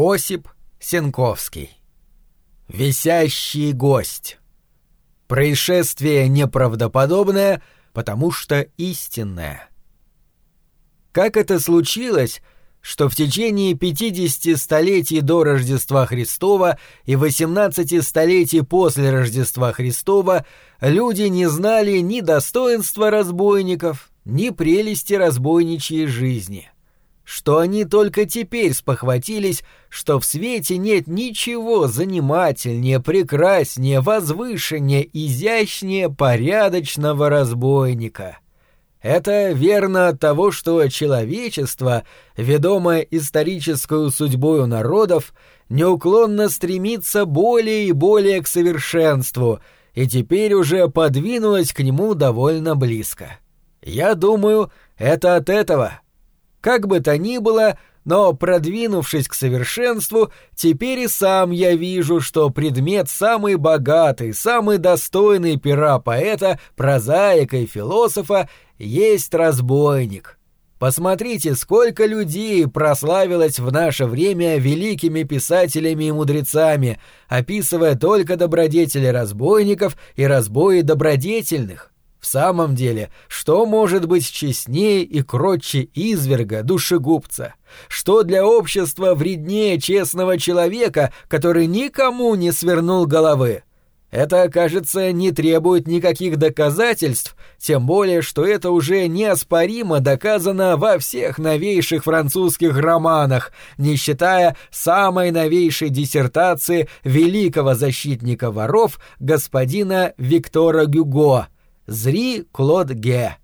Осип Сенковский. Висящий гость. Происшествие неправдоподобное, потому что истинное. Как это случилось, что в течение 50 столетий до Рождества Христова и 18 столетий после Рождества Христова люди не знали ни достоинства разбойников, ни прелести разбойничьей жизни — что они только теперь спохватились, что в свете нет ничего занимательнее, прекраснее, возвышеннее, изящнее порядочного разбойника. Это верно от того, что человечество, ведомое историческую судьбою народов, неуклонно стремится более и более к совершенству, и теперь уже подвинулось к нему довольно близко. Я думаю, это от этого — как бы то ни было, но продвинувшись к совершенству, теперь и сам я вижу, что предмет самый богатый, самый достойный пера поэта, прозаика и философа есть разбойник. Посмотрите, сколько людей прославилось в наше время великими писателями и мудрецами, описывая только добродетели разбойников и разбои добродетельных. В самом деле, что может быть честнее и кротче изверга, душегубца? Что для общества вреднее честного человека, который никому не свернул головы? Это, кажется, не требует никаких доказательств, тем более, что это уже неоспоримо доказано во всех новейших французских романах, не считая самой новейшей диссертации великого защитника воров господина Виктора Гюго — Зри Клод Ге.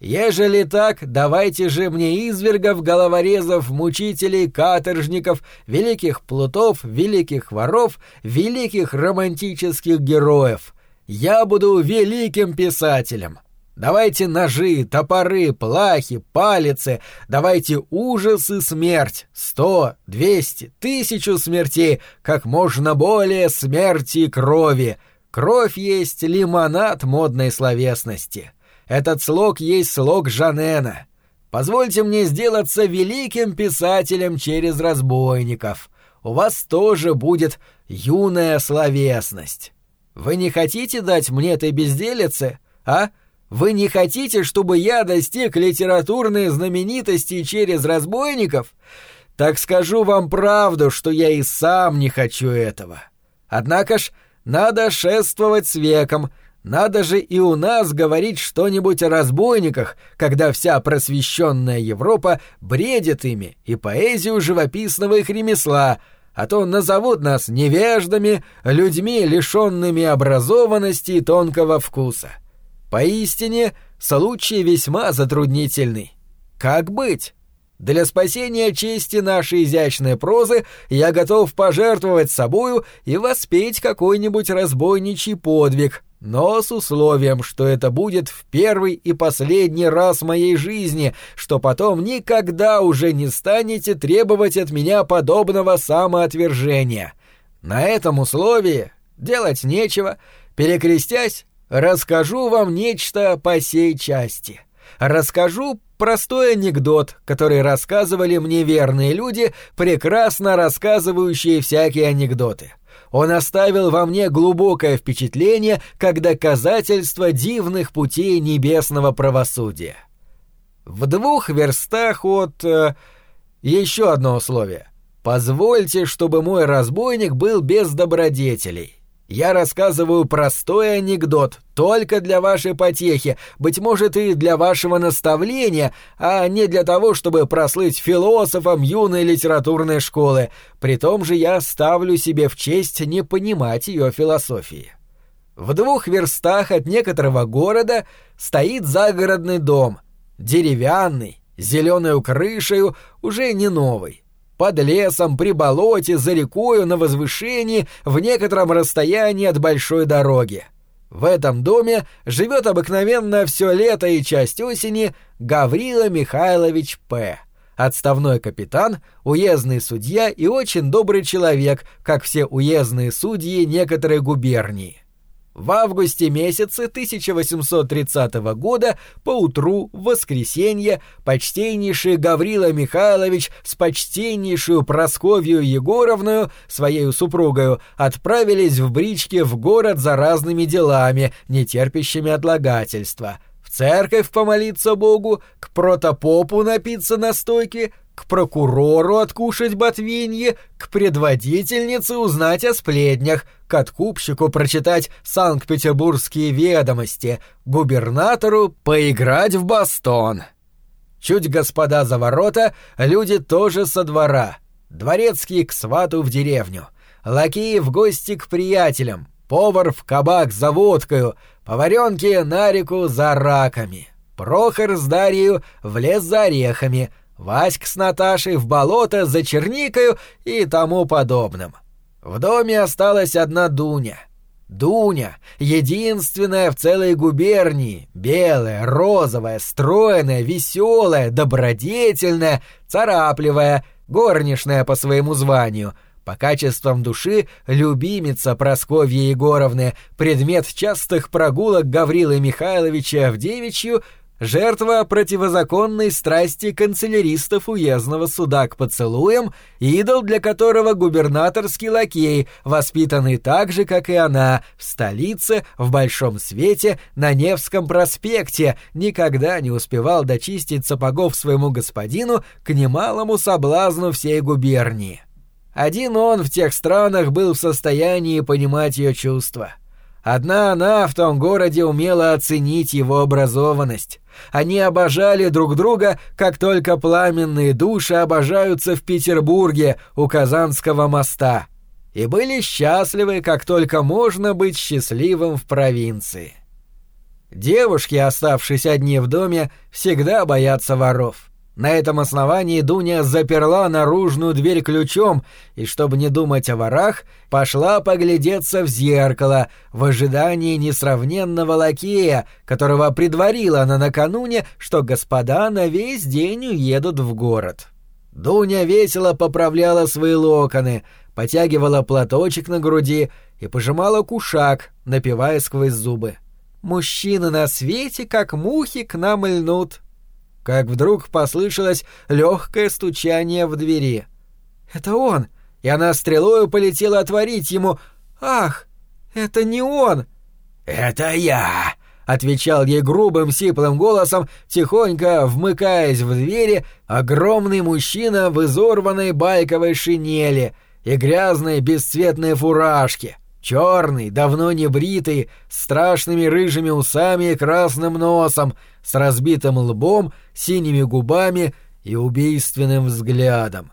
Ежели так, давайте же мне извергов, головорезов, мучителей, каторжников, великих плутов, великих воров, великих романтических героев. Я буду великим писателем. Давайте ножи, топоры, плахи, палицы, давайте ужас и смерть, сто, двести, тысячу смертей, как можно более смерти и крови, Кровь есть лимонад модной словесности. Этот слог есть слог Жанена. Позвольте мне сделаться великим писателем через разбойников. У вас тоже будет юная словесность. Вы не хотите дать мне этой безделице, а? Вы не хотите, чтобы я достиг литературной знаменитости через разбойников? Так скажу вам правду, что я и сам не хочу этого. Однако ж, надо шествовать с веком, надо же и у нас говорить что-нибудь о разбойниках, когда вся просвещенная Европа бредит ими и поэзию живописного их ремесла, а то назовут нас невеждами, людьми, лишенными образованности и тонкого вкуса. Поистине, случай весьма затруднительный. Как быть? Для спасения чести нашей изящной прозы я готов пожертвовать собою и воспеть какой-нибудь разбойничий подвиг, но с условием, что это будет в первый и последний раз в моей жизни, что потом никогда уже не станете требовать от меня подобного самоотвержения. На этом условии делать нечего, перекрестясь, расскажу вам нечто по сей части. Расскажу Простой анекдот, который рассказывали мне верные люди, прекрасно рассказывающие всякие анекдоты. Он оставил во мне глубокое впечатление как доказательство дивных путей небесного правосудия. В двух верстах от... Э, еще одно условие. Позвольте, чтобы мой разбойник был без добродетелей. Я рассказываю простой анекдот, только для вашей потехи, быть может и для вашего наставления, а не для того, чтобы прослыть философом юной литературной школы. При том же я ставлю себе в честь не понимать ее философии. В двух верстах от некоторого города стоит загородный дом, деревянный, зеленую крышею, уже не новый под лесом, при болоте, за рекою, на возвышении, в некотором расстоянии от большой дороги. В этом доме живет обыкновенно все лето и часть осени Гаврила Михайлович П., отставной капитан, уездный судья и очень добрый человек, как все уездные судьи некоторой губернии. В августе месяце 1830 года поутру в воскресенье почтеннейший Гаврила Михайлович с почтеннейшую Просковью Егоровную, своей супругою, отправились в бричке в город за разными делами, не терпящими отлагательства. В церковь помолиться Богу, к протопопу напиться настойки, к прокурору откушать ботвинье, к предводительнице узнать о сплетнях, к откупщику прочитать Санкт-Петербургские ведомости, губернатору поиграть в бастон. Чуть господа за ворота, люди тоже со двора. Дворецкий к свату в деревню. Лакеи в гости к приятелям. Повар в кабак за водкою. Поваренки на реку за раками. Прохор с Дарьей в лес за орехами — Васька с Наташей в болото за черникою и тому подобным. В доме осталась одна Дуня. Дуня, единственная в целой губернии, белая, розовая, стройная, веселая, добродетельная, царапливая, горничная по своему званию, по качествам души любимица Просковьи Егоровны, предмет частых прогулок Гаврилы Михайловича в девичью — Жертва противозаконной страсти канцеляристов уездного суда к поцелуям, идол для которого губернаторский лакей, воспитанный так же, как и она, в столице, в Большом Свете, на Невском проспекте, никогда не успевал дочистить сапогов своему господину к немалому соблазну всей губернии. Один он в тех странах был в состоянии понимать ее чувства. Одна она в том городе умела оценить его образованность. Они обожали друг друга, как только пламенные души обожаются в Петербурге у Казанского моста. И были счастливы, как только можно быть счастливым в провинции. Девушки, оставшись одни в доме, всегда боятся воров. На этом основании Дуня заперла наружную дверь ключом и, чтобы не думать о ворах, пошла поглядеться в зеркало в ожидании несравненного лакея, которого предварила она накануне, что господа на весь день уедут в город. Дуня весело поправляла свои локоны, потягивала платочек на груди и пожимала кушак, напивая сквозь зубы. «Мужчины на свете, как мухи, к нам льнут», как вдруг послышалось легкое стучание в двери. «Это он!» И она стрелою полетела отворить ему. «Ах, это не он!» «Это я!» — отвечал ей грубым сиплым голосом, тихонько вмыкаясь в двери, огромный мужчина в изорванной байковой шинели и грязной бесцветной фуражке, черный, давно не бритый, с страшными рыжими усами и красным носом, с разбитым лбом, синими губами и убийственным взглядом.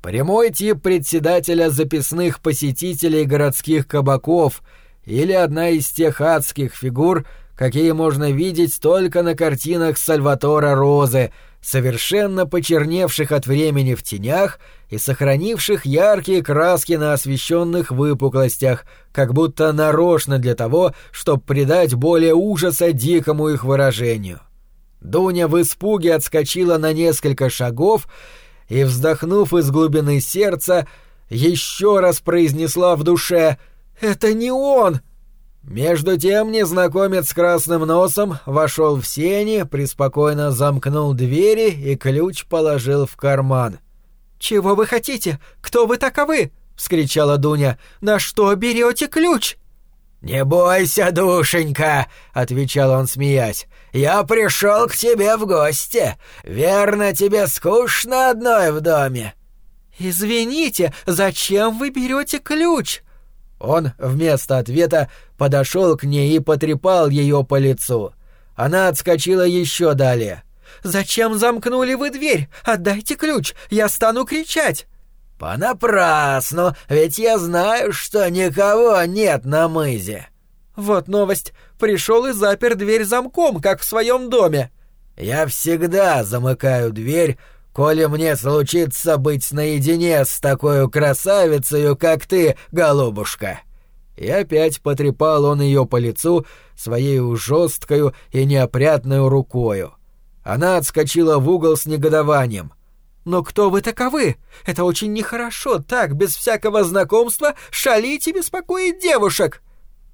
Прямой тип председателя записных посетителей городских кабаков или одна из тех адских фигур, какие можно видеть только на картинах Сальватора Розы, совершенно почерневших от времени в тенях и сохранивших яркие краски на освещенных выпуклостях, как будто нарочно для того, чтобы придать более ужаса дикому их выражению. Дуня в испуге отскочила на несколько шагов и, вздохнув из глубины сердца, еще раз произнесла в душе «Это не он!» Между тем незнакомец с красным носом вошел в сени, преспокойно замкнул двери и ключ положил в карман. «Чего вы хотите? Кто вы таковы?» — вскричала Дуня. «На что берете ключ?» «Не бойся, душенька», — отвечал он, смеясь. «Я пришел к тебе в гости. Верно, тебе скучно одной в доме». «Извините, зачем вы берете ключ?» Он вместо ответа подошел к ней и потрепал ее по лицу. Она отскочила еще далее. «Зачем замкнули вы дверь? Отдайте ключ, я стану кричать!» «Понапрасну, ведь я знаю, что никого нет на мызе». «Вот новость. Пришел и запер дверь замком, как в своем доме». «Я всегда замыкаю дверь, коли мне случится быть наедине с такой красавицей, как ты, голубушка». И опять потрепал он ее по лицу своей жесткою и неопрятной рукою. Она отскочила в угол с негодованием. «Но кто вы таковы? Это очень нехорошо, так, без всякого знакомства, шалить и беспокоить девушек!»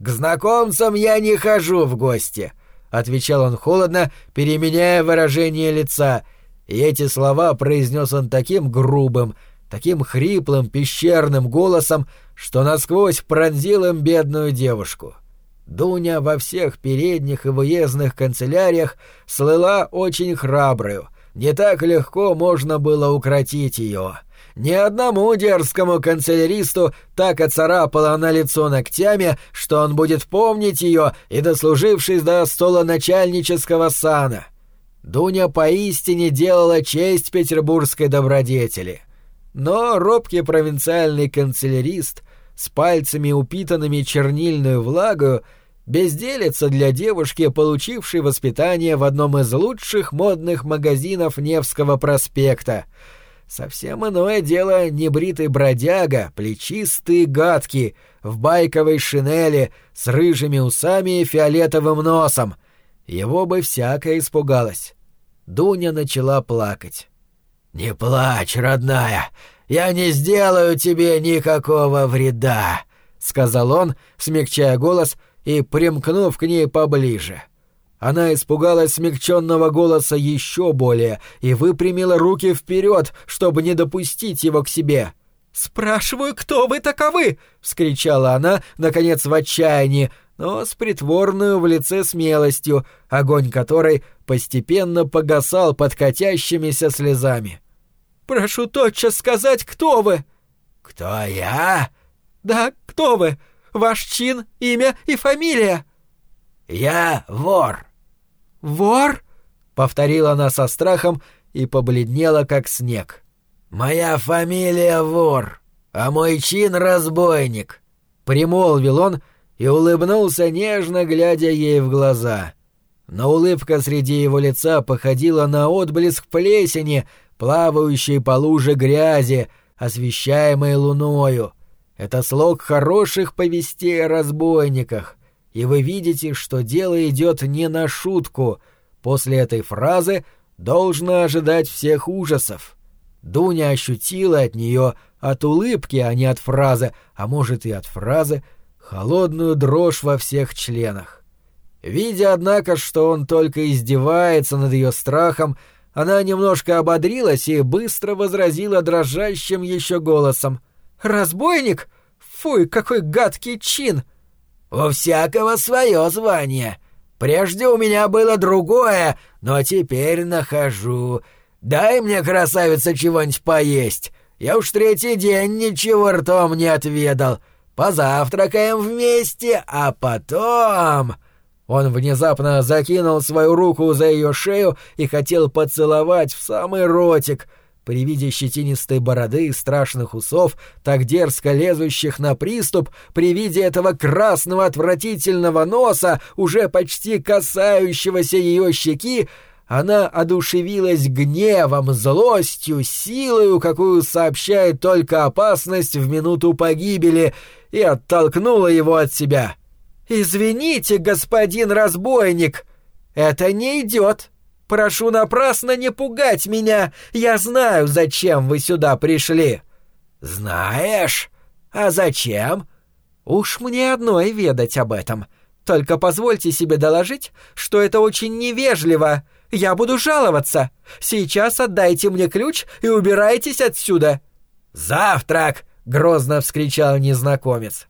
«К знакомцам я не хожу в гости», — отвечал он холодно, переменяя выражение лица, и эти слова произнес он таким грубым, таким хриплым, пещерным голосом, что насквозь пронзил им бедную девушку. Дуня во всех передних и выездных канцеляриях слыла очень храброю, не так легко можно было укротить ее. — ни одному дерзкому канцеляристу так оцарапала она лицо ногтями, что он будет помнить ее и дослужившись до стола начальнического сана. Дуня поистине делала честь петербургской добродетели. Но робкий провинциальный канцелярист с пальцами упитанными чернильную влагою безделица для девушки, получившей воспитание в одном из лучших модных магазинов Невского проспекта — Совсем иное дело небритый бродяга, плечистый гадкий, в байковой шинели, с рыжими усами и фиолетовым носом. Его бы всякое испугалось. Дуня начала плакать. «Не плачь, родная, я не сделаю тебе никакого вреда», — сказал он, смягчая голос и примкнув к ней поближе. — она испугалась смягченного голоса еще более и выпрямила руки вперед, чтобы не допустить его к себе. «Спрашиваю, кто вы таковы?» — вскричала она, наконец, в отчаянии, но с притворную в лице смелостью, огонь которой постепенно погасал под катящимися слезами. «Прошу тотчас сказать, кто вы!» «Кто я?» «Да, кто вы? Ваш чин, имя и фамилия?» «Я вор», «Вор?» — повторила она со страхом и побледнела, как снег. «Моя фамилия Вор, а мой чин — разбойник», — примолвил он и улыбнулся нежно, глядя ей в глаза. Но улыбка среди его лица походила на отблеск плесени, плавающей по луже грязи, освещаемой луною. Это слог хороших повестей о разбойниках, и вы видите, что дело идет не на шутку. После этой фразы должно ожидать всех ужасов. Дуня ощутила от нее, от улыбки, а не от фразы, а может и от фразы, холодную дрожь во всех членах. Видя, однако, что он только издевается над ее страхом, она немножко ободрилась и быстро возразила дрожащим еще голосом. «Разбойник? Фуй, какой гадкий чин! «У всякого свое звание. Прежде у меня было другое, но теперь нахожу. Дай мне, красавица, чего-нибудь поесть. Я уж третий день ничего ртом не отведал. Позавтракаем вместе, а потом...» Он внезапно закинул свою руку за ее шею и хотел поцеловать в самый ротик — при виде щетинистой бороды и страшных усов, так дерзко лезущих на приступ, при виде этого красного отвратительного носа, уже почти касающегося ее щеки, она одушевилась гневом, злостью, силою, какую сообщает только опасность в минуту погибели, и оттолкнула его от себя. «Извините, господин разбойник, это не идет!» Прошу напрасно не пугать меня. Я знаю, зачем вы сюда пришли». «Знаешь? А зачем?» «Уж мне одной ведать об этом. Только позвольте себе доложить, что это очень невежливо. Я буду жаловаться. Сейчас отдайте мне ключ и убирайтесь отсюда». «Завтрак!» — грозно вскричал незнакомец.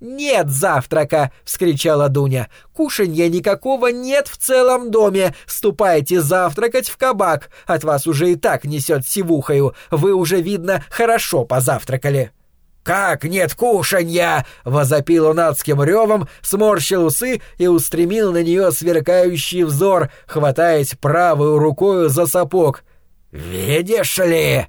«Нет завтрака!» — вскричала Дуня. «Кушанья никакого нет в целом доме! Ступайте завтракать в кабак! От вас уже и так несет сивухою! Вы уже, видно, хорошо позавтракали!» «Как нет кушанья?» — возопил он адским ревом, сморщил усы и устремил на нее сверкающий взор, хватаясь правой рукою за сапог. «Видишь ли?»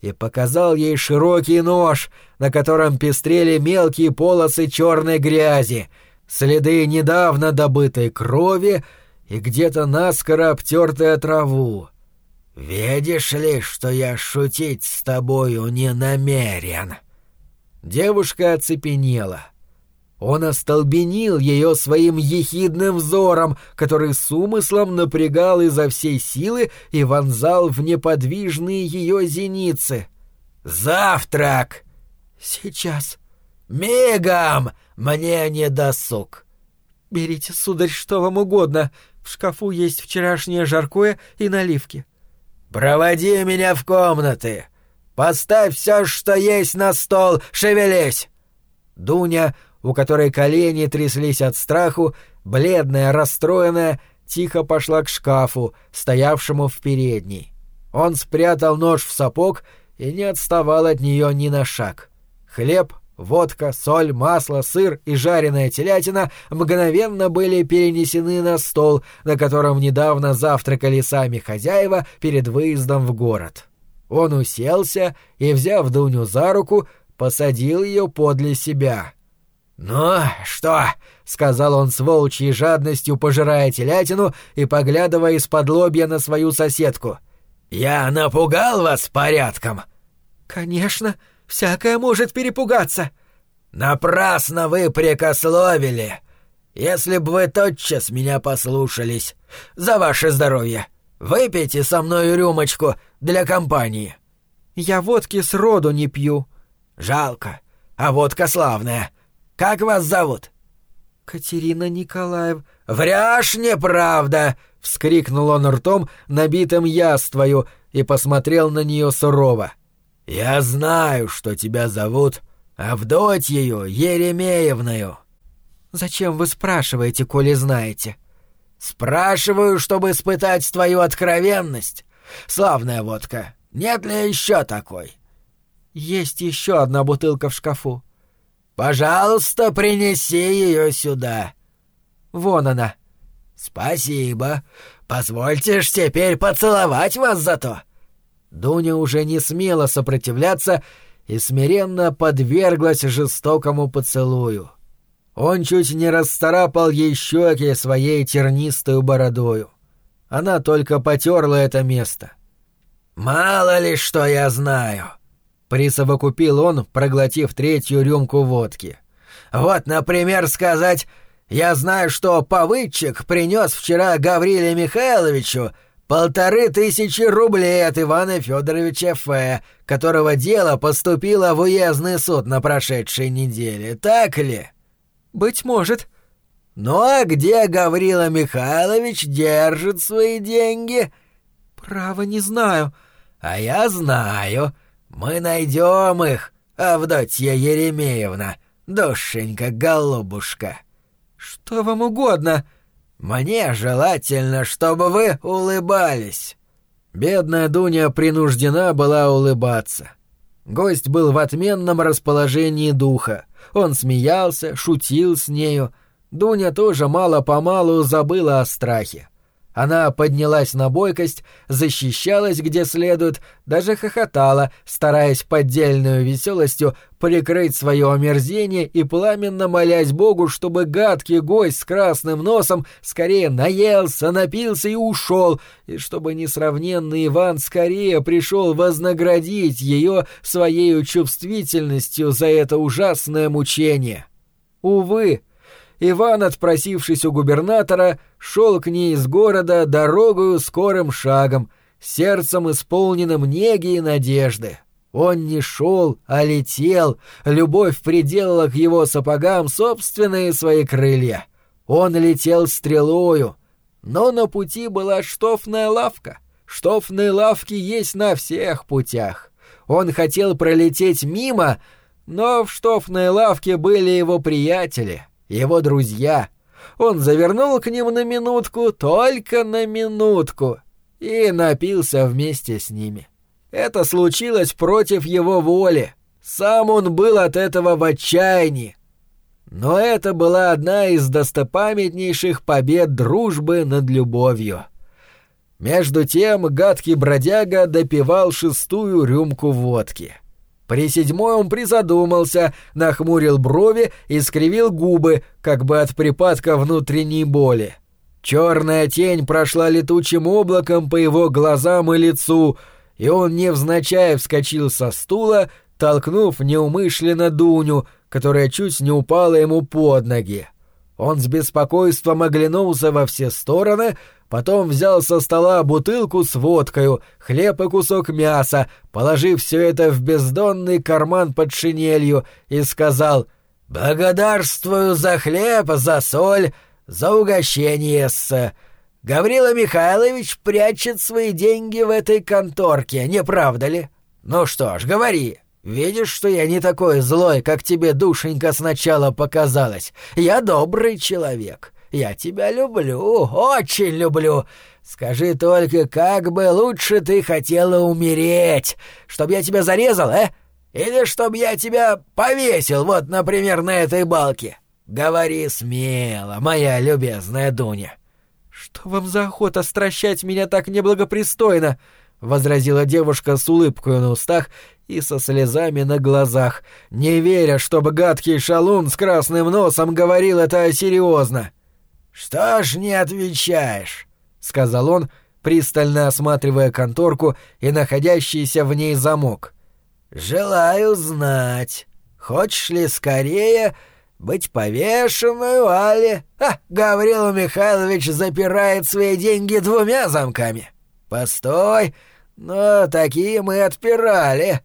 И показал ей широкий нож, на котором пестрели мелкие полосы черной грязи, следы недавно добытой крови и где-то наскоро обтертая траву. «Видишь ли, что я шутить с тобою не намерен?» Девушка оцепенела — он остолбенил ее своим ехидным взором, который с умыслом напрягал изо всей силы и вонзал в неподвижные ее зеницы. «Завтрак!» «Сейчас! Мигом! Мне не досуг!» «Берите, сударь, что вам угодно. В шкафу есть вчерашнее жаркое и наливки». «Проводи меня в комнаты! Поставь все, что есть на стол, шевелись!» Дуня, у которой колени тряслись от страху, бледная, расстроенная, тихо пошла к шкафу, стоявшему в передней. Он спрятал нож в сапог и не отставал от нее ни на шаг. Хлеб, водка, соль, масло, сыр и жареная телятина мгновенно были перенесены на стол, на котором недавно завтракали сами хозяева перед выездом в город. Он уселся и, взяв Дуню за руку, посадил ее подле себя. «Ну, что?» — сказал он с волчьей жадностью, пожирая телятину и поглядывая из-под лобья на свою соседку. «Я напугал вас порядком?» «Конечно, всякое может перепугаться». «Напрасно вы прикословили. Если бы вы тотчас меня послушались. За ваше здоровье. Выпейте со мной рюмочку для компании». «Я водки с роду не пью». «Жалко. А водка славная. Как вас зовут?» «Катерина Николаев». «Врешь, неправда!» — вскрикнул он ртом, набитым яствою, и посмотрел на нее сурово. «Я знаю, что тебя зовут Авдотьею Еремеевною». «Зачем вы спрашиваете, коли знаете?» «Спрашиваю, чтобы испытать твою откровенность. Славная водка. Нет ли еще такой?» «Есть еще одна бутылка в шкафу». «Пожалуйста, принеси ее сюда». «Вон она». «Спасибо. Позвольте ж теперь поцеловать вас за то». Дуня уже не смела сопротивляться и смиренно подверглась жестокому поцелую. Он чуть не расцарапал ей щеки своей тернистой бородою. Она только потерла это место. «Мало ли что я знаю», — присовокупил он, проглотив третью рюмку водки. «Вот, например, сказать, я знаю, что повыдчик принес вчера Гавриле Михайловичу полторы тысячи рублей от Ивана Федоровича Ф., которого дело поступило в уездный суд на прошедшей неделе, так ли?» «Быть может». «Ну а где Гаврила Михайлович держит свои деньги?» «Право не знаю». «А я знаю. Мы найдем их, Авдотья Еремеевна, душенька-голубушка». «Что вам угодно?» «Мне желательно, чтобы вы улыбались». Бедная Дуня принуждена была улыбаться. Гость был в отменном расположении духа. Он смеялся, шутил с нею. Дуня тоже мало-помалу забыла о страхе. Она поднялась на бойкость, защищалась где следует, даже хохотала, стараясь поддельную веселостью прикрыть свое омерзение и пламенно молясь Богу, чтобы гадкий гость с красным носом скорее наелся, напился и ушел, и чтобы несравненный Иван скорее пришел вознаградить ее своей чувствительностью за это ужасное мучение. Увы, Иван, отпросившись у губернатора, шел к ней из города дорогою скорым шагом, сердцем исполненным неги и надежды. Он не шел, а летел, любовь приделала к его сапогам собственные свои крылья. Он летел стрелою, но на пути была штофная лавка. Штофные лавки есть на всех путях. Он хотел пролететь мимо, но в штофной лавке были его приятели, его друзья. Он завернул к ним на минутку, только на минутку, и напился вместе с ними. Это случилось против его воли. Сам он был от этого в отчаянии. Но это была одна из достопамятнейших побед дружбы над любовью. Между тем гадкий бродяга допивал шестую рюмку водки — при седьмой он призадумался, нахмурил брови и скривил губы, как бы от припадка внутренней боли. Черная тень прошла летучим облаком по его глазам и лицу, и он невзначай вскочил со стула, толкнув неумышленно Дуню, которая чуть не упала ему под ноги. Он с беспокойством оглянулся во все стороны, потом взял со стола бутылку с водкою, хлеб и кусок мяса, положив все это в бездонный карман под шинелью, и сказал «Благодарствую за хлеб, за соль, за угощение с...» Гаврила Михайлович прячет свои деньги в этой конторке, не правда ли? Ну что ж, говори. Видишь, что я не такой злой, как тебе, душенька, сначала показалось. Я добрый человек. Я тебя люблю, очень люблю. Скажи только, как бы лучше ты хотела умереть? Чтоб я тебя зарезал, э? Или чтоб я тебя повесил, вот, например, на этой балке? Говори смело, моя любезная Дуня. «Что вам за охота стращать меня так неблагопристойно?» — возразила девушка с улыбкой на устах и со слезами на глазах, не веря, чтобы гадкий шалун с красным носом говорил это серьезно. «Что ж не отвечаешь?» — сказал он, пристально осматривая конторку и находящийся в ней замок. «Желаю знать, хочешь ли скорее быть повешенную, али... А, Гаврила Михайлович запирает свои деньги двумя замками. Постой, но такие мы отпирали».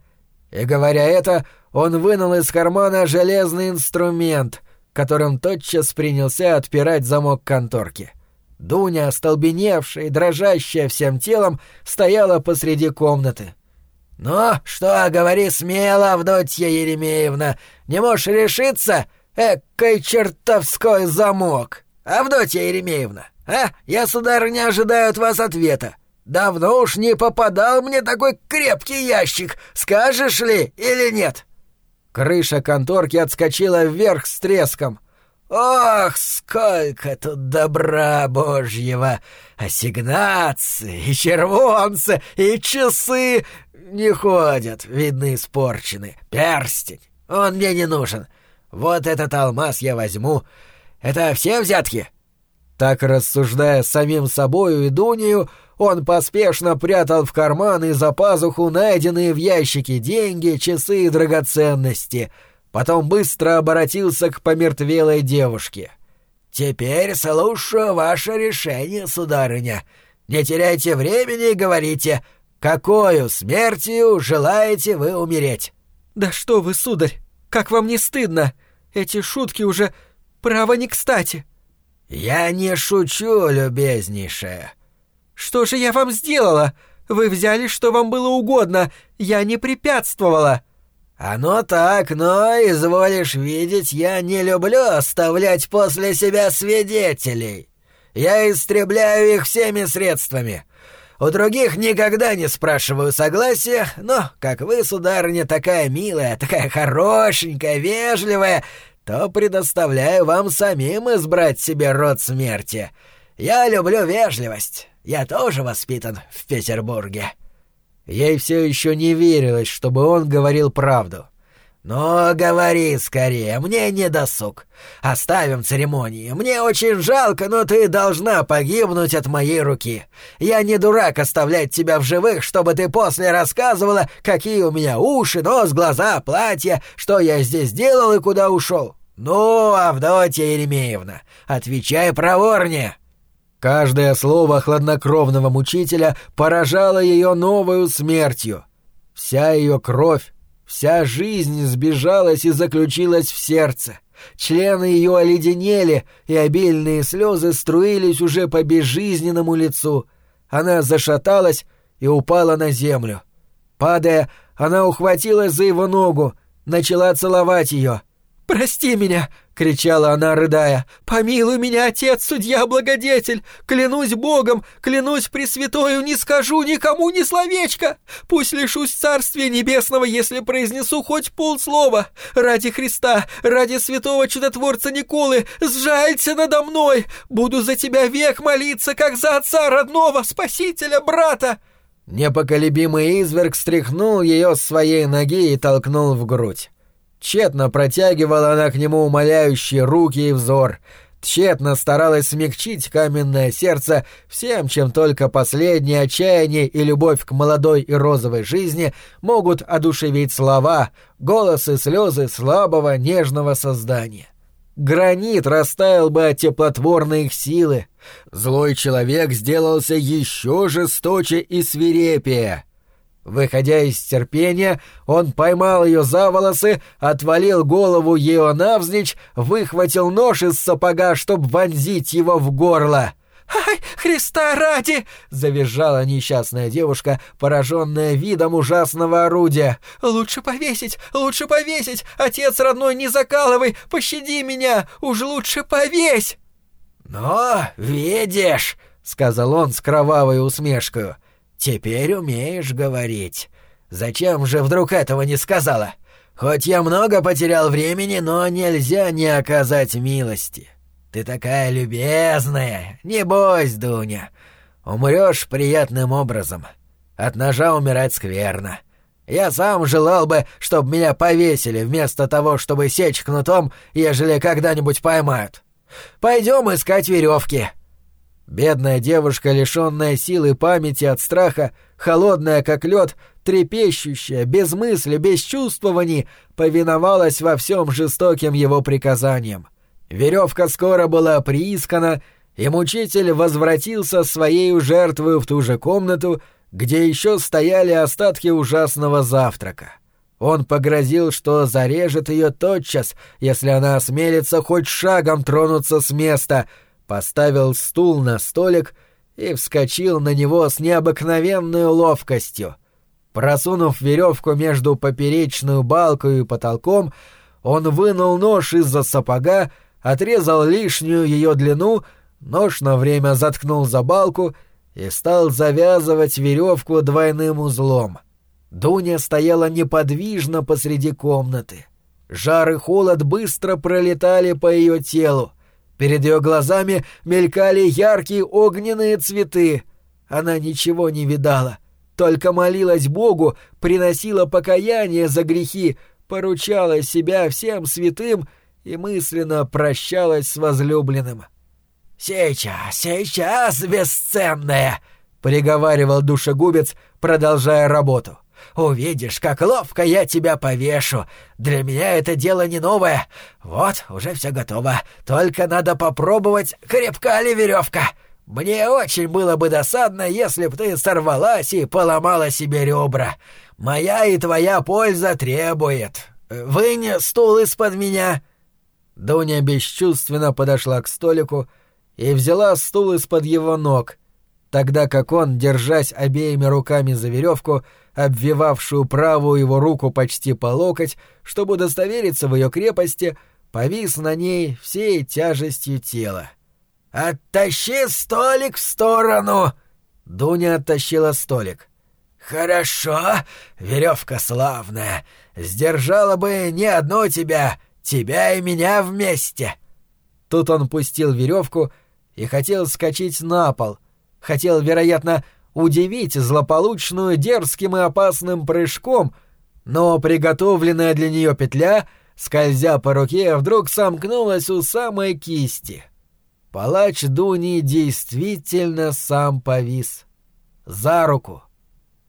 И говоря это, он вынул из кармана железный инструмент, которым тотчас принялся отпирать замок конторки. Дуня, остолбеневшая и дрожащая всем телом, стояла посреди комнаты. «Ну, что, говори смело, Авдотья Еремеевна, не можешь решиться?» Экой чертовской замок! Авдотья Еремеевна, а? Я, сударыня, ожидаю от вас ответа. Давно уж не попадал мне такой крепкий ящик, скажешь ли или нет?» Крыша конторки отскочила вверх с треском. «Ох, сколько тут добра божьего! Ассигнации, и червонцы, и часы не ходят, видны испорчены. Перстень, он мне не нужен. Вот этот алмаз я возьму. Это все взятки?» Так рассуждая самим собою и Дунею, он поспешно прятал в карман и за пазуху найденные в ящике деньги, часы и драгоценности. Потом быстро обратился к помертвелой девушке. «Теперь слушаю ваше решение, сударыня. Не теряйте времени и говорите, какую смертью желаете вы умереть?» «Да что вы, сударь, как вам не стыдно? Эти шутки уже, право, не кстати». «Я не шучу, любезнейшая». «Что же я вам сделала? Вы взяли, что вам было угодно. Я не препятствовала». «Оно так, но, изволишь видеть, я не люблю оставлять после себя свидетелей. Я истребляю их всеми средствами. У других никогда не спрашиваю согласия, но, как вы, сударыня, такая милая, такая хорошенькая, вежливая, то предоставляю вам самим избрать себе род смерти. Я люблю вежливость. Я тоже воспитан в Петербурге». Ей все еще не верилось, чтобы он говорил правду. «Ну, говори скорее, мне не досуг. Оставим церемонии. Мне очень жалко, но ты должна погибнуть от моей руки. Я не дурак оставлять тебя в живых, чтобы ты после рассказывала, какие у меня уши, нос, глаза, платье, что я здесь делал и куда ушел. Ну, Авдотья Еремеевна, отвечай проворнее». Каждое слово хладнокровного мучителя поражало ее новую смертью. Вся ее кровь, Вся жизнь сбежалась и заключилась в сердце. Члены ее оледенели, и обильные слезы струились уже по безжизненному лицу. Она зашаталась и упала на землю. Падая, она ухватилась за его ногу, начала целовать ее. «Прости меня!» — кричала она, рыдая. «Помилуй меня, отец, судья, благодетель! Клянусь Богом, клянусь Пресвятою, не скажу никому ни словечка! Пусть лишусь Царствия Небесного, если произнесу хоть полслова! Ради Христа, ради святого чудотворца Николы, сжалься надо мной! Буду за тебя век молиться, как за отца родного, спасителя, брата!» Непоколебимый изверг стряхнул ее с своей ноги и толкнул в грудь. Тщетно протягивала она к нему умоляющие руки и взор. Тщетно старалась смягчить каменное сердце всем, чем только последнее отчаяние и любовь к молодой и розовой жизни могут одушевить слова, голос и слезы слабого нежного создания. Гранит растаял бы от теплотворной их силы. Злой человек сделался еще жесточе и свирепее. Выходя из терпения, он поймал ее за волосы, отвалил голову ее навзничь, выхватил нож из сапога, чтобы вонзить его в горло. «Ай, Христа ради!» — завизжала несчастная девушка, пораженная видом ужасного орудия. «Лучше повесить, лучше повесить! Отец родной, не закалывай! Пощади меня! Уж лучше повесь!» «Но, видишь!» — сказал он с кровавой усмешкой. «Теперь умеешь говорить. Зачем же вдруг этого не сказала? Хоть я много потерял времени, но нельзя не оказать милости. Ты такая любезная, не бойся, Дуня. Умрешь приятным образом. От ножа умирать скверно. Я сам желал бы, чтобы меня повесили вместо того, чтобы сечь кнутом, ежели когда-нибудь поймают. Пойдем искать веревки. Бедная девушка, лишенная силы памяти от страха, холодная как лед, трепещущая, без мысли, без чувствований, повиновалась во всем жестоким его приказаниям. Веревка скоро была приискана, и мучитель возвратился своей жертвою в ту же комнату, где еще стояли остатки ужасного завтрака. Он погрозил, что зарежет ее тотчас, если она осмелится хоть шагом тронуться с места — поставил стул на столик и вскочил на него с необыкновенной ловкостью. Просунув веревку между поперечную балкой и потолком, он вынул нож из-за сапога, отрезал лишнюю ее длину, нож на время заткнул за балку и стал завязывать веревку двойным узлом. Дуня стояла неподвижно посреди комнаты. Жар и холод быстро пролетали по ее телу. Перед ее глазами мелькали яркие огненные цветы. Она ничего не видала, только молилась Богу, приносила покаяние за грехи, поручала себя всем святым и мысленно прощалась с возлюбленным. «Сейчас, сейчас, бесценная!» — приговаривал душегубец, продолжая работу. Увидишь, как ловко я тебя повешу. Для меня это дело не новое. Вот, уже все готово. Только надо попробовать, крепка ли веревка. Мне очень было бы досадно, если б ты сорвалась и поломала себе ребра. Моя и твоя польза требует. Вынь стул из-под меня». Дуня бесчувственно подошла к столику и взяла стул из-под его ног, тогда как он, держась обеими руками за веревку, обвивавшую правую его руку почти по локоть, чтобы удостовериться в ее крепости, повис на ней всей тяжестью тела. «Оттащи столик в сторону!» Дуня оттащила столик. «Хорошо, веревка славная. Сдержала бы не одну тебя, тебя и меня вместе». Тут он пустил веревку и хотел скачать на пол. Хотел, вероятно, удивить злополучную дерзким и опасным прыжком, но приготовленная для нее петля, скользя по руке, вдруг сомкнулась у самой кисти. Палач Дуни действительно сам повис. За руку.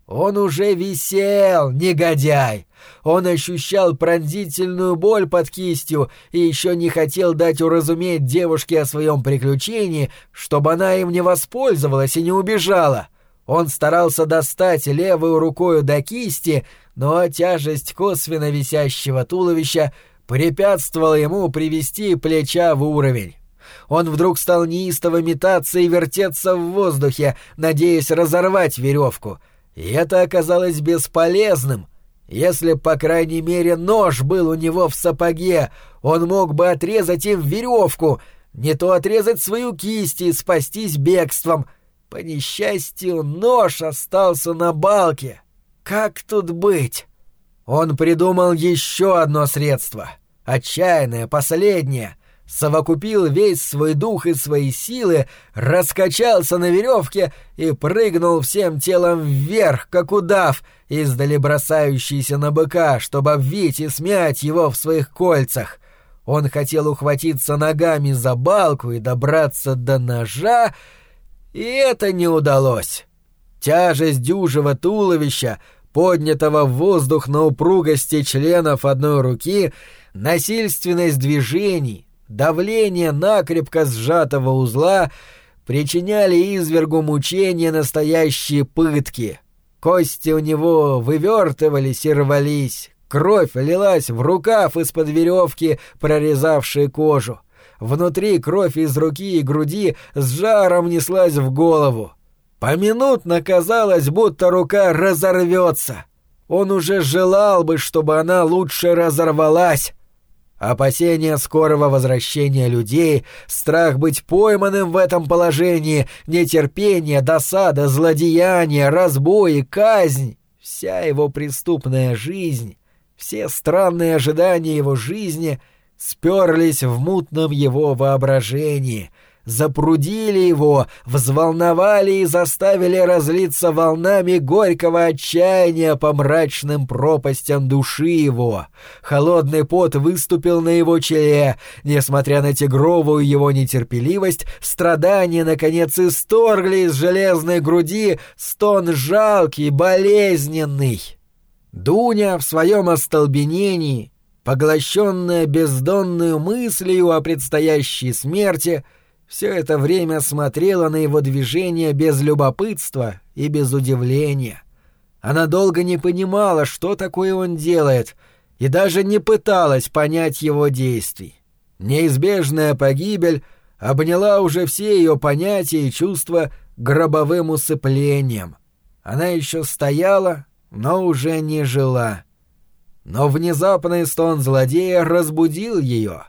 Он уже висел, негодяй. Он ощущал пронзительную боль под кистью и еще не хотел дать уразуметь девушке о своем приключении, чтобы она им не воспользовалась и не убежала. Он старался достать левую рукою до кисти, но тяжесть косвенно висящего туловища препятствовала ему привести плеча в уровень. Он вдруг стал неистово метаться и вертеться в воздухе, надеясь разорвать веревку. И это оказалось бесполезным. Если, по крайней мере, нож был у него в сапоге, он мог бы отрезать им веревку, не то отрезать свою кисть и спастись бегством — по несчастью, нож остался на балке. Как тут быть? Он придумал еще одно средство. Отчаянное, последнее. Совокупил весь свой дух и свои силы, раскачался на веревке и прыгнул всем телом вверх, как удав, издали бросающийся на быка, чтобы обвить и смять его в своих кольцах. Он хотел ухватиться ногами за балку и добраться до ножа, и это не удалось. Тяжесть дюжего туловища, поднятого в воздух на упругости членов одной руки, насильственность движений, давление накрепко сжатого узла причиняли извергу мучения настоящие пытки. Кости у него вывертывались и рвались, кровь лилась в рукав из-под веревки, прорезавшей кожу. Внутри кровь из руки и груди с жаром неслась в голову. Поминутно казалось, будто рука разорвется. Он уже желал бы, чтобы она лучше разорвалась. Опасение скорого возвращения людей, страх быть пойманным в этом положении, нетерпение, досада, злодеяние, разбой и казнь — вся его преступная жизнь, все странные ожидания его жизни сперлись в мутном его воображении — запрудили его, взволновали и заставили разлиться волнами горького отчаяния по мрачным пропастям души его. Холодный пот выступил на его челе. Несмотря на тигровую его нетерпеливость, страдания, наконец, исторгли из железной груди стон жалкий, болезненный. Дуня в своем остолбенении, поглощенная бездонную мыслью о предстоящей смерти, — все это время смотрела на его движения без любопытства и без удивления. Она долго не понимала, что такое он делает, и даже не пыталась понять его действий. Неизбежная погибель обняла уже все ее понятия и чувства гробовым усыплением. Она еще стояла, но уже не жила. Но внезапный стон злодея разбудил ее.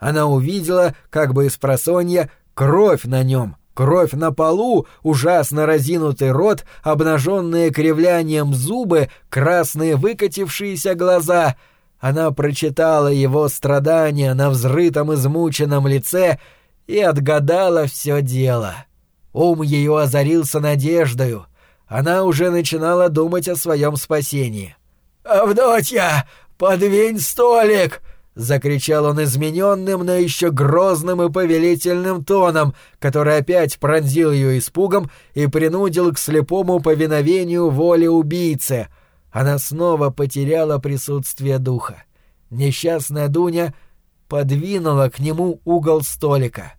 Она увидела, как бы из просонья, Кровь на нем, кровь на полу, ужасно разинутый рот, обнаженные кривлянием зубы, красные выкатившиеся глаза. Она прочитала его страдания на взрытом измученном лице и отгадала все дело. Ум ее озарился надеждою. Она уже начинала думать о своем спасении. «Авдотья, подвинь столик!» — закричал он измененным, но еще грозным и повелительным тоном, который опять пронзил ее испугом и принудил к слепому повиновению воли убийцы. Она снова потеряла присутствие духа. Несчастная Дуня подвинула к нему угол столика.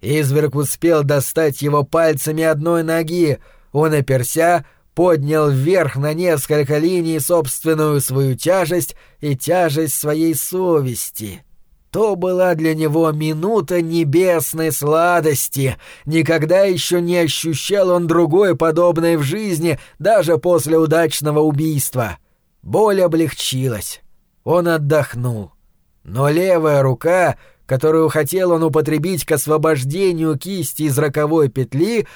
Изверг успел достать его пальцами одной ноги. Он, оперся, поднял вверх на несколько линий собственную свою тяжесть и тяжесть своей совести. То была для него минута небесной сладости. Никогда еще не ощущал он другой подобной в жизни, даже после удачного убийства. Боль облегчилась. Он отдохнул. Но левая рука, которую хотел он употребить к освобождению кисти из роковой петли,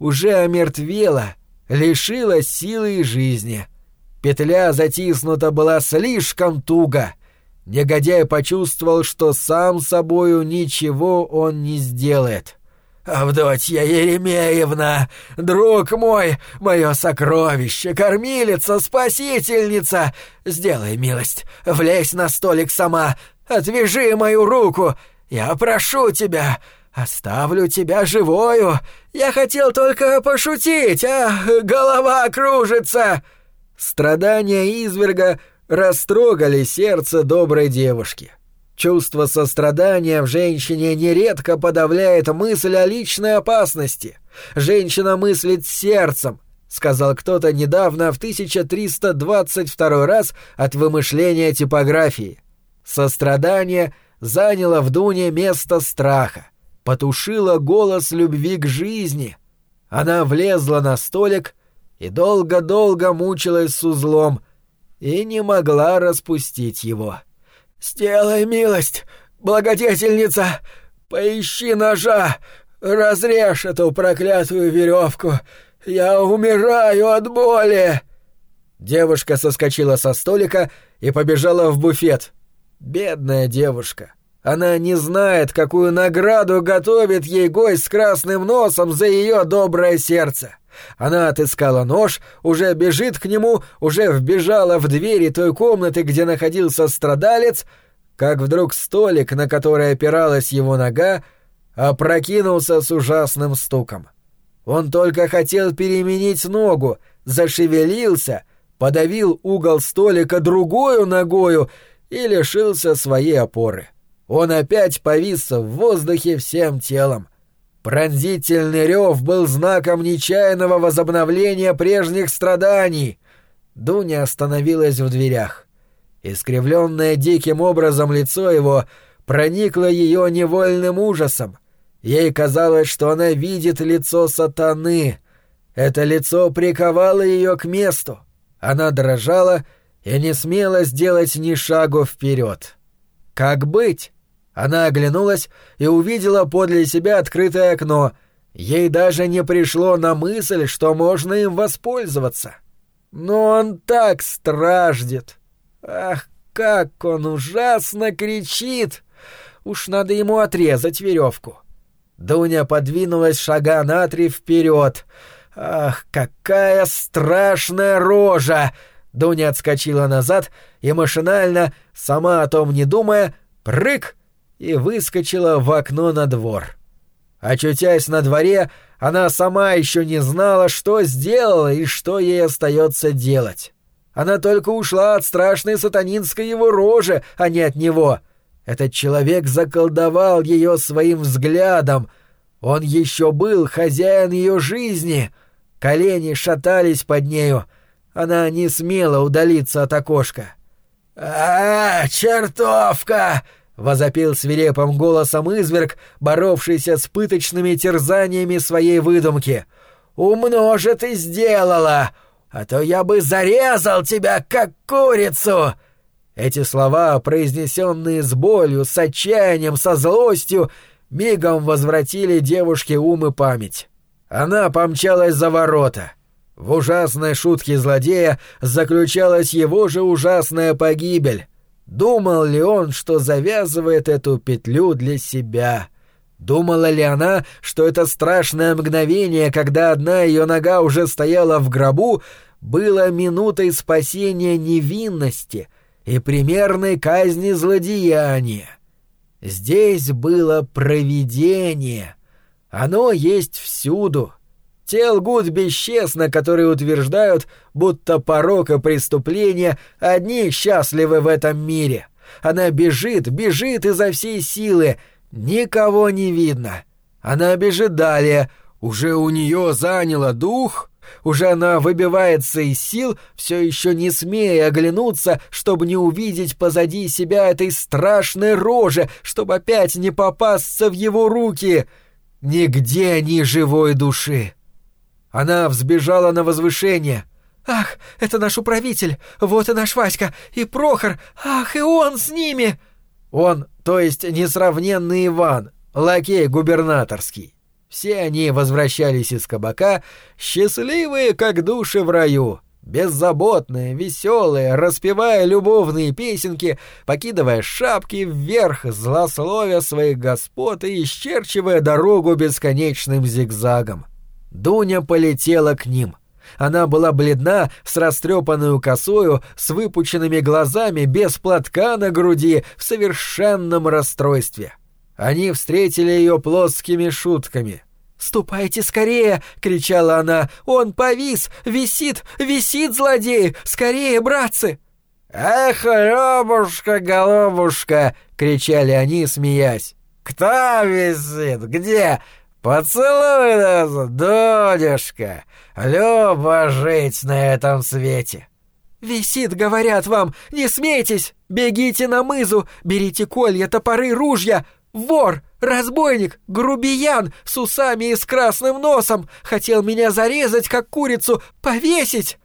уже омертвела — лишила силы и жизни. Петля затиснута была слишком туго. Негодяй почувствовал, что сам собою ничего он не сделает. «Авдотья Еремеевна, друг мой, мое сокровище, кормилица, спасительница, сделай милость, влезь на столик сама, отвяжи мою руку, я прошу тебя, «Оставлю тебя живою! Я хотел только пошутить, а голова кружится!» Страдания изверга растрогали сердце доброй девушки. Чувство сострадания в женщине нередко подавляет мысль о личной опасности. Женщина мыслит сердцем, сказал кто-то недавно в 1322 раз от вымышления типографии. Сострадание заняло в Дуне место страха потушила голос любви к жизни. Она влезла на столик и долго-долго мучилась с узлом и не могла распустить его. «Сделай милость, благодетельница! Поищи ножа! Разрежь эту проклятую веревку! Я умираю от боли!» Девушка соскочила со столика и побежала в буфет. Бедная девушка. Она не знает, какую награду готовит ей гость с красным носом за ее доброе сердце. Она отыскала нож, уже бежит к нему, уже вбежала в двери той комнаты, где находился страдалец, как вдруг столик, на который опиралась его нога, опрокинулся с ужасным стуком. Он только хотел переменить ногу, зашевелился, подавил угол столика другую ногою и лишился своей опоры. Он опять повис в воздухе всем телом. Пронзительный рев был знаком нечаянного возобновления прежних страданий. Дуня остановилась в дверях. Искривленное диким образом лицо его проникло ее невольным ужасом. Ей казалось, что она видит лицо сатаны. Это лицо приковало ее к месту. Она дрожала и не смела сделать ни шагу вперед. Как быть? Она оглянулась и увидела подле себя открытое окно. Ей даже не пришло на мысль, что можно им воспользоваться. Но он так страждет. Ах, как он ужасно кричит! Уж надо ему отрезать веревку. Дуня подвинулась шага на три вперед. Ах, какая страшная рожа! Дуня отскочила назад и машинально, сама о том не думая, прыг и выскочила в окно на двор. Очутясь на дворе, она сама еще не знала, что сделала и что ей остается делать. Она только ушла от страшной сатанинской его рожи, а не от него. Этот человек заколдовал ее своим взглядом. Он еще был хозяин ее жизни. Колени шатались под нею. Она не смела удалиться от окошка. «А, чертовка!» — возопил свирепым голосом изверг, боровшийся с пыточными терзаниями своей выдумки. «Умно же ты сделала! а то я бы зарезал тебя, как курицу!» Эти слова, произнесенные с болью, с отчаянием, со злостью, мигом возвратили девушке ум и память. Она помчалась за ворота. В ужасной шутке злодея заключалась его же ужасная погибель. Думал ли он, что завязывает эту петлю для себя? Думала ли она, что это страшное мгновение, когда одна ее нога уже стояла в гробу, было минутой спасения невинности и примерной казни злодеяния? Здесь было провидение. Оно есть всюду. Те лгут бесчестно, которые утверждают, будто порок и преступление одни счастливы в этом мире. Она бежит, бежит изо всей силы, Никого не видно. Она бежит далее. Уже у нее заняло дух. Уже она выбивается из сил, все еще не смея оглянуться, чтобы не увидеть позади себя этой страшной рожи, чтобы опять не попасться в его руки. Нигде ни живой души. Она взбежала на возвышение. «Ах, это наш управитель! Вот и наш Васька! И Прохор! Ах, и он с ними!» Он, то есть несравненный Иван, лакей губернаторский. Все они возвращались из кабака, счастливые, как души в раю, беззаботные, веселые, распевая любовные песенки, покидывая шапки вверх, злословя своих господ и исчерчивая дорогу бесконечным зигзагом. Дуня полетела к ним. Она была бледна, с растрепанную косою, с выпученными глазами, без платка на груди, в совершенном расстройстве. Они встретили ее плоскими шутками. «Ступайте скорее!» — кричала она. «Он повис! Висит! Висит, злодей! Скорее, братцы!» «Эх, Лёбушка, голубушка!» — кричали они, смеясь. «Кто висит? Где? Поцелуй нас, додюшка! Любо жить на этом свете!» «Висит, говорят вам! Не смейтесь! Бегите на мызу! Берите колья, топоры, ружья! Вор! Разбойник! Грубиян! С усами и с красным носом! Хотел меня зарезать, как курицу! Повесить!»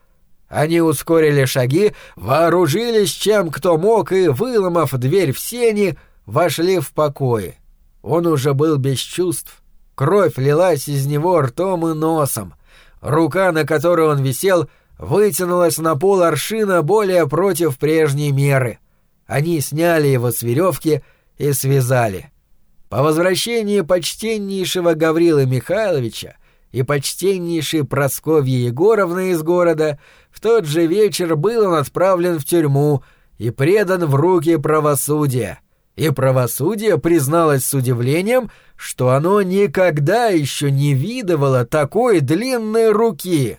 Они ускорили шаги, вооружились чем кто мог и, выломав дверь в сени, вошли в покое. Он уже был без чувств. Кровь лилась из него ртом и носом. Рука, на которой он висел, вытянулась на пол аршина более против прежней меры. Они сняли его с веревки и связали. По возвращении почтеннейшего Гаврила Михайловича и почтеннейшей Просковьи Егоровны из города в тот же вечер был он отправлен в тюрьму и предан в руки правосудия — и правосудие призналось с удивлением, что оно никогда еще не видывало такой длинной руки.